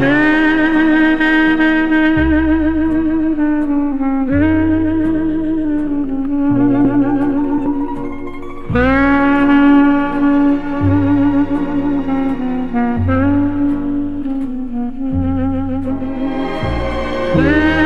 Mm-hmm. Amen.